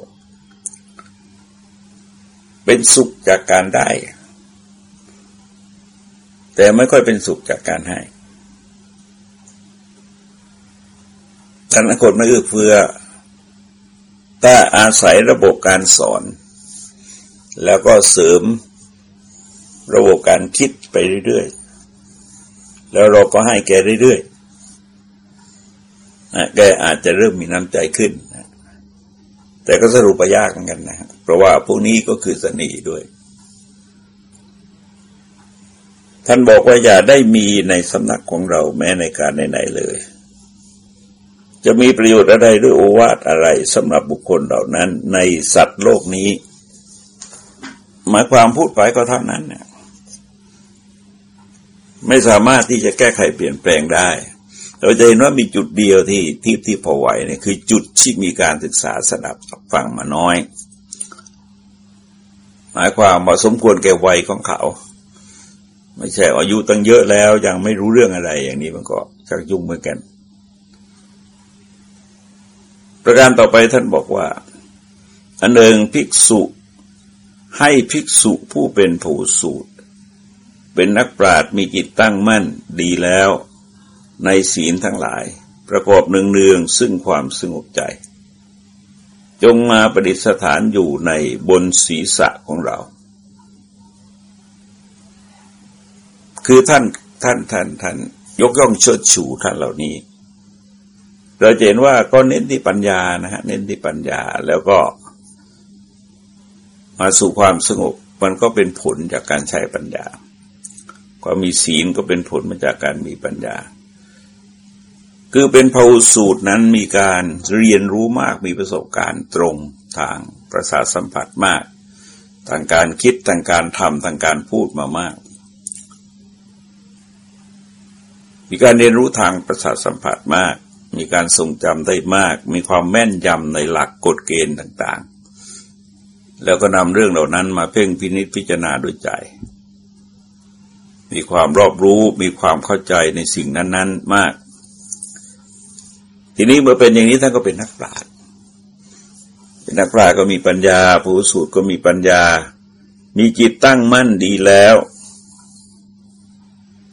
เป็นสุขจากการได้ แต่ไม่ค่อยเป็นสุขจากการให้ท่านคนไม่เอื้อเฟื้อถ้าอาศัยระบบการสอน แล้วก็เสริมระบบการคิดไปเรื่อยๆ แล้วเราก็ให้แกเรื่อยๆ แกอาจจะเริ่มมีน้ำใจขึ้น แต่ก็สรุปไปยากเหมือนกันนะ เพราะว่าพวกนี้ก็คือสนีด้วย ท่านบอกว่าอย่าได้มีในสำนักของเราแม้ในการไหนๆเลย จะมีประโยชน์อะไรด้วยโอวาทอะไรสำหรับบุคคลเหล่านั้น ในสัตว์โลกนี้ หมายความพูดไปก็เท่านั้นเนี่ยไม่สามารถที่จะแก้ไขเปลี่ยนแปลงได้ เราจะเห็นว่ามีจุดเดียวที่ที่ที่พอไหวเนี่ยคือจุดที่มีการศึกษาสนับฟังมาน้อย หมายความว่าสมควรแก่วัยของเขา ไม่ใช่อายุตั้งเยอะแล้วยังไม่รู้เรื่องอะไรอย่างนี้มันก็ชักยุ่งเหมือนกัน ประการต่อไปท่านบอกว่า อันเดิงภิกษุให้ภิกษุผู้เป็นผู้สูตร เป็นนักปราชญ์มีจิตตั้งมั่นดีแล้ว ในศีลทั้งหลาย ประกอบเนืองๆซึ่งความสงบใจ จงมาประดิษฐานอยู่ในบนศีรษะของเรา คือท่านท่านท่านท่านยกย่องเชิดชูท่านเหล่านี้ เราเห็นว่าก็เน้นที่ปัญญานะฮะเน้นที่ปัญญาแล้วก็ มาสู่ความสงบมันก็เป็นผลจากการใช้ปัญญา ความมีศีลก็เป็นผลมาจากการมีปัญญา คือเป็นภาสูตรนั้นมีการเรียนรู้มากมีประสบการณ์ตรงทางประสาทสัมผัสมากทางการคิดทางการทำทางการพูดมามาก มีการเรียนรู้ทางประสาทสัมผัสมาก มีการทรงจำได้มาก มีความแม่นยำในหลักกฎเกณฑ์ต่างๆ แล้วก็นำเรื่องเหล่านั้นมาเพ่งพินิจพิจารณาด้วยใจ มีความรอบรู้มีความเข้าใจในสิ่งนั้น ๆ มาก ทีนี้เมื่อเป็นอย่างนี้ท่านก็เป็นนักปราชญ์เป็นนักปราชญ์ก็มีปัญญา ผู้สูตรก็มีปัญญา มีจิตตั้งมั่นดีแล้ว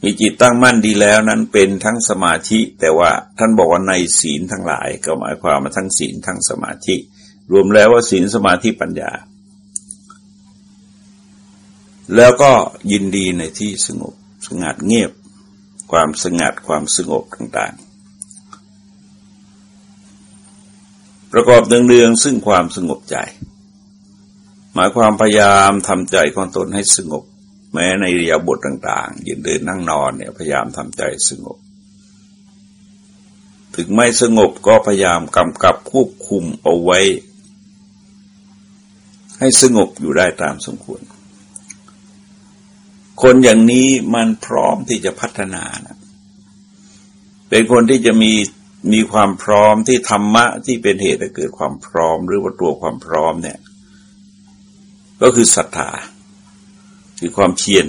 มีจิตตั้งมั่นดีแล้วนั้นเป็นทั้งสมาธิ แต่ว่าท่านบอกว่าในศีลทั้งหลาย ก็หมายความมาทั้งศีลทั้งสมาธิ รวมแล้วว่าศีลสมาธิปัญญา แล้วก็ยินดีในที่สงบสงัดเงียบ ความสงัดความสงบต่างๆ ประกอบเนืองๆซึ่งความสงบใจ หมายความพยายามทำใจของตนให้สงบ แม้ในเรียบทต่างๆยืนเดินนั่งนอนเนี่ยพยายามทำใจสงบ ถึงไม่สงบก็พยายามกำกับควบคุมเอาไว้ ให้สงบอยู่ได้ตามสมควร คนอย่างนี้มันพร้อมที่จะพัฒนานะเป็นคนที่จะมี มีความพร้อมที่ธรรมะที่เป็นเหตุให้เกิดความพร้อม หรือว่าตัวความพร้อมเนี่ย ก็คือศรัทธาคือความเพียร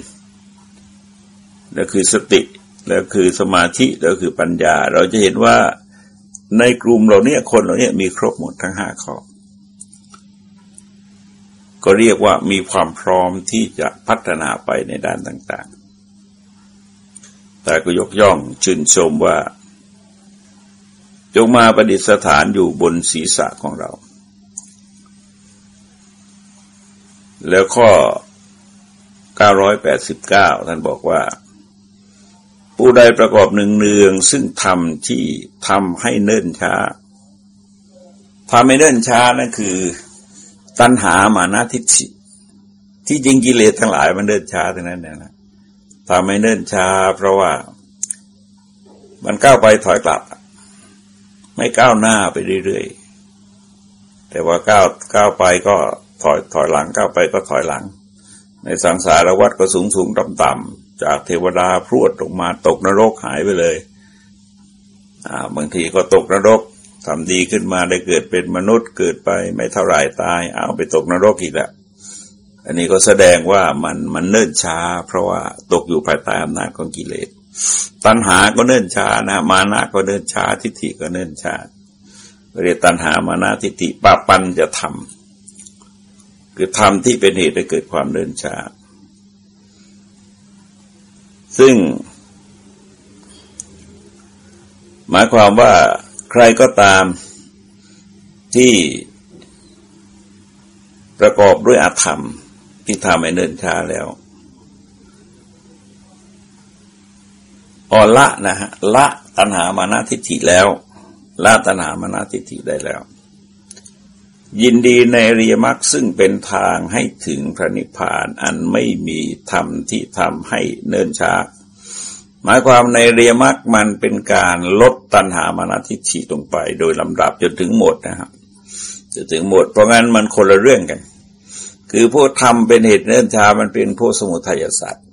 แล้วคือสติแล้วคือสมาธิแล้วคือปัญญา เราจะเห็นว่าในกลุ่มเราเนี่ยคนเราเนี่ยมีครบหมดทั้งห้าข้อก็เรียกว่ามีความพร้อมที่จะพัฒนาไปในด้านต่างๆ แต่ก็ยกย่องชื่นชมว่า จงมาประดิษฐานอยู่บนศีรษะของเรา แล้วข้อ 989 ท่านบอกว่า ผู้ใดประกอบหนึ่งเนืองซึ่งทำที่ทำให้เนิ่นช้าทำให้เนิ่นช้านั่นคือ ตัณหามานาทิฐิที่จริงกิเลสทั้งหลายมันเดินช้าทั้งนั้นนะทำให้เดินช้า เพราะว่า มันก้าวไปถอยกลับ ไม่ก้าวหน้าไปเรื่อยๆ แต่ว่าก้าวก้าวไปก็ถอยถอยหลังก้าวไปก็ถอยหลัง ในสังสารวัฏก็สูงสูงต่ำต่ำจากเทวดาพรวดลงมาตกนรกหายไปเลยอ่าบางทีก็ตกนรกทำดีขึ้นมาได้เกิดเป็นมนุษย์เกิดไปไม่เท่าไรตาย เอาไปตกนรกอีกแล้วอันนี้ก็แสดงว่ามันมันเนิ่นช้า เพราะว่าตกอยู่ภายใต้อำนาจของกิเลส ตัณหาก็เนิ่นช้านะมานะก็เนิ่นช้าทิฏฐิก็เนิ่นช้าเรียกตัณหามานะทิฏฐิปาปันจะทำคือทำที่เป็นเหตุให้เกิดความเนิ่นช้า ซึ่ง หมายความว่าใครก็ตามที่ประกอบด้วยอาธรรมที่ทำให้เนินช้าแล้ว อ่อละนะฮะละตัณหามานาทิฏฐิแล้ว ละตัณหามานาทิฏฐิได้แล้ว ยินดีในเรียมักซึ่งเป็นทางให้ถึงพระนิพพานอันไม่มีธรรมที่ทำให้เนิ่นช้า หมายความในเรียมักมันเป็นการลดตัณหามานาทิฏฐิลงไป โดยลำดับจนถึงหมดนะครับจะถึงหมดเพราะงั้นมันคนละเรื่องกัน คือพวกทำเป็นเหตุเนิ่นช้ามันเป็นพวกสมุทัยศาสตร์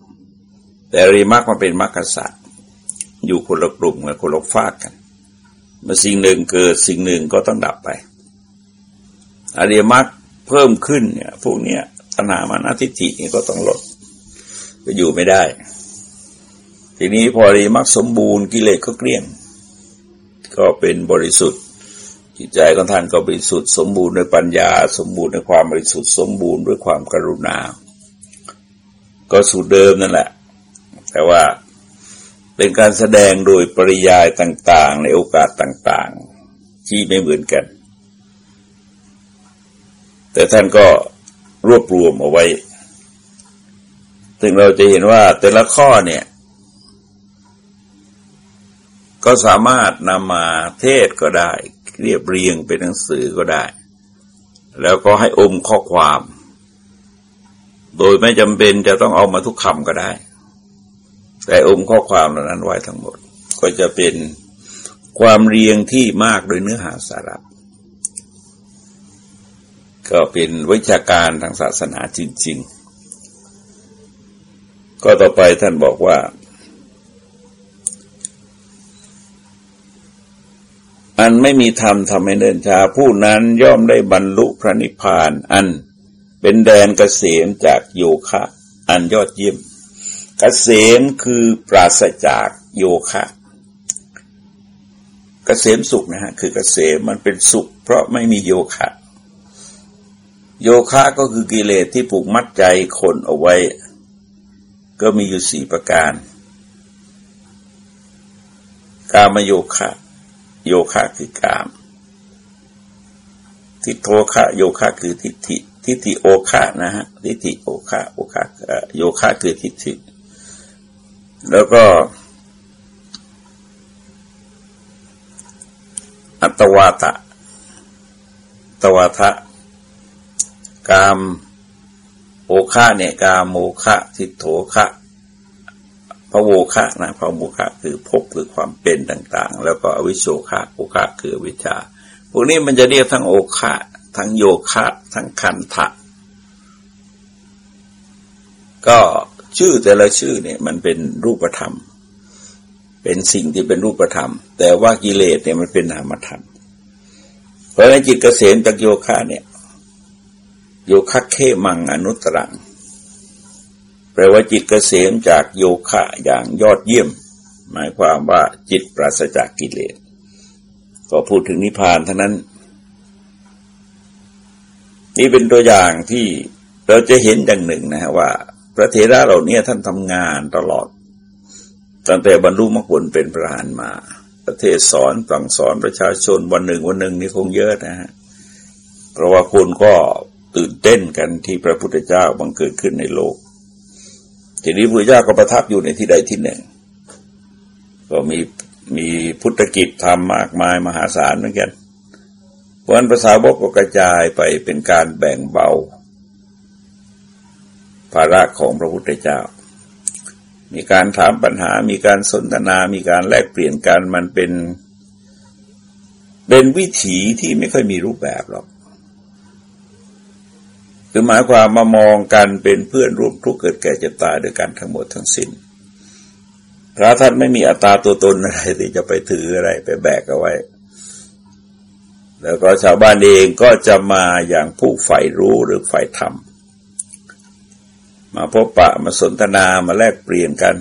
แต่เรียมักมันเป็นมรรคศาสตร์ อยู่คนละกลุ่มกับคนละฝากกันเมื่อสิ่งหนึ่งเกิดสิ่งหนึ่งก็ต้องดับไปอริยมรรคเพิ่มขึ้นเนี่ยพวกเนี้ยตัณหามานาทิฏฐินี่ก็ต้องลดก็อยู่ไม่ได้ ทีนี้พออริยมรรคสมบูรณ์กิเลสก็เกลี้ยง ก็เป็นบริสุทธิ์จิตใจของท่านก็บริสุทธิ์สมบูรณ์ด้วยปัญญา สมบูรณ์ด้วยความบริสุทธิ์สมบูรณ์ด้วยความกรุณา ก็สูตรเดิมนั่นแหละ แต่ว่า เป็นการแสดงโดยปริยายต่างๆ ในโอกาสต่างๆ ที่ไม่เหมือนกัน แต่ท่านก็รวบรวมเอาไว้ถึงเราจะเห็นว่าแต่ละข้อเนี่ย ก็สามารถนำมาเทศก็ได้ เรียบเรียงเป็นหนังสือก็ได้ แล้วก็ให้อมข้อความ โดยไม่จำเป็นจะต้องเอามาทุกคำก็ได้ แต่อมข้อความเหล่านั้นไว้ทั้งหมด ก็จะเป็นความเรียงที่มากโดยเนื้อหาสาระก็เป็นวิชาการทางศาสนาจริง ๆ ก็ต่อไปท่านบอกว่า อันไม่มีธรรมทำให้เดินชา ผู้นั้นย่อมได้บรรลุพระนิพพาน อันเป็นแดนเกษมจากโยคะ อันยอดเยี่ยม กษมคือปราศจากโยคะกเกษมสุขนะฮะ คือเกษมมันเป็นสุข เพราะไม่มีโยคะ โยคะก็คือกิเลสที่ผูกมัดใจคนเอาไว้ ก็มีอยู่สี่ประการ กามโยคะ โยคะคือกาม ทิโทคะโยคะคือทิฏฐิทิฏฐิโอคะนะฮะทิฏฐิโอคะโอคะโยคะคือทิฏฐิ แล้วก็ อัตวาตะตวาทะกามโอคะเนี่ยกามโมคะทิโถคะพระโวคะนะพระโมคะคือพบคือความเป็นต่าง ๆ แล้วก็อวิโชคะโอคะคือวิชาพวกนี้มันจะเรียกทั้งโอคะทั้งโยคะ ทั้งคันทะก็ ชื่อแต่ละชื่อเนี่ยมันเป็นรูปธรรม เป็นสิ่งที่เป็นรูปธรรม แต่ว่ากิเลสเนี่ยมันเป็นนามธรรม เพราะฉะนั้นจิตเกษมจากโยคะเนี่ย โยคะเขมังอนุตรังแปลว่าจิตเกษมจากโยคะอย่างยอดเยี่ยม หมายความว่าจิตปราศจากกิเลสก็พูดถึงนิพพานเท่านั้น นี่เป็นตัวอย่างที่เราจะเห็นอย่างหนึ่งนะฮะว่า ระเถระเหล่านี้ท่านทำงานตลอด ตั้งแต่บรรลุมรรคผลเป็นประธานมา ประเทศสอนสั่งสอนประชาชนวันหนึ่งวันหนึ่งนี่คงเยอะนะฮะเพราะว่าคนก็ตื่นเต้นกันที่พระพุทธเจ้าบังเกิดขึ้นในโลก ทีนี้พระเจ้าก็ประทับอยู่ในที่ใดที่หนึ่ง ก็มีมีพุทธกิจทำมากมายมหาศาลเหมือนกันเพราะนั้นภาษาบกก็กระจายไปเป็นการแบ่งเบา ภาระของพระพุทธเจ้า มีการถามปัญหา มีการสนทนา มีการแลกเปลี่ยนกัน มันเป็นเป็นวิถีที่ไม่ค่อยมีรูปแบบหรอก คือหมายความมามองกันเป็นเพื่อนร่วมทุกข์เกิดแก่เจ็บตายด้วยกันทั้งหมดทั้งสิ้น พระท่านไม่มีอัตราตัวตนอะไรที่จะไปถืออะไรไปแบกเอาไว้ แล้วก็ชาวบ้านเองก็จะมาอย่างผู้ใฝ่รู้หรือใฝ่ธรรม มาพบปะมาสนทนามาแลกเปลี่ยนกัน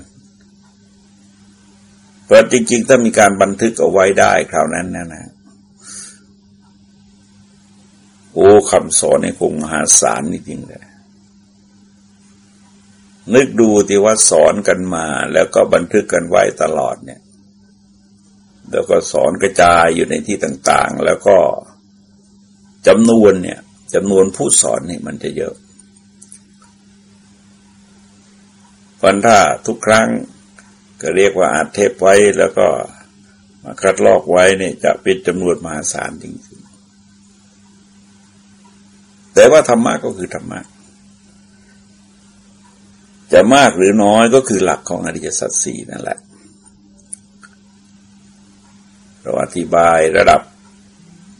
เพราะจริงๆ ถ้ามีการบันทึกเอาไว้ได้คราวนั้นนะนะโอ้คำสอนในคงมหาศาลนี่จริงเลยนึกดูที่ว่าสอนกันมา แล้วก็บันทึกกันไว้ตลอดเนี่ย แล้วก็สอนกระจายอยู่ในที่ต่าง ๆ แล้วก็จำนวนเนี่ยจำนวนผู้สอนนี่มันจะเยอะ วันถ้าทุกครั้ง ก็เรียกว่าอาจเทปไว้แล้วก็มาคัดลอกไว้เนี่ยจะเป็นจำนวนมหาศาลจริงๆแต่ว่าธรรมะก็คือธรรมะจะมากหรือน้อยก็คือหลักของอริยสัจสี่นั่นแหละ เราอธิบายระดับ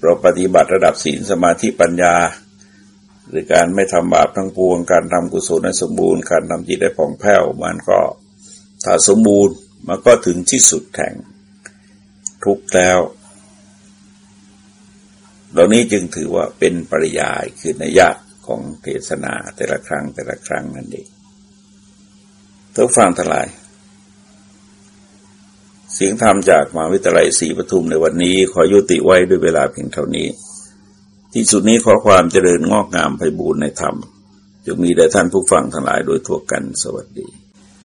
เราปฏิบัติระดับศีลสมาธิปัญญา หรือการไม่ทำบาปทั้งปวง การทำกุศลให้สมบูรณ์ การทำจิตได้ผ่องแผ้ว มันก็ถ้าสมบูรณ์มันก็ถึงที่สุดแห่งทุกแล้ว เหล่านี้จึงถือว่าเป็นปริยายคือในญาติของเทศนาแต่ละครั้งแต่ละครั้งนั่นเองทุกฟังทั้งหลาย เสียงธรรมจากมหาวิทยาลัยศรีปทุมในวันนี้ขอยุติไว้ด้วยเวลาเพียงเท่านี้ ที่สุดนี้ขอความเจริญงอกงามไพบูรณ์ในธรรมจะมีแด่ท่านผู้ฟังทั้งหลายโดยทั่วกันสวัสดี